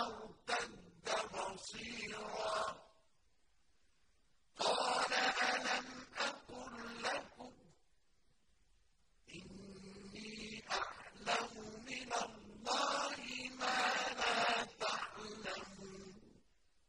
أو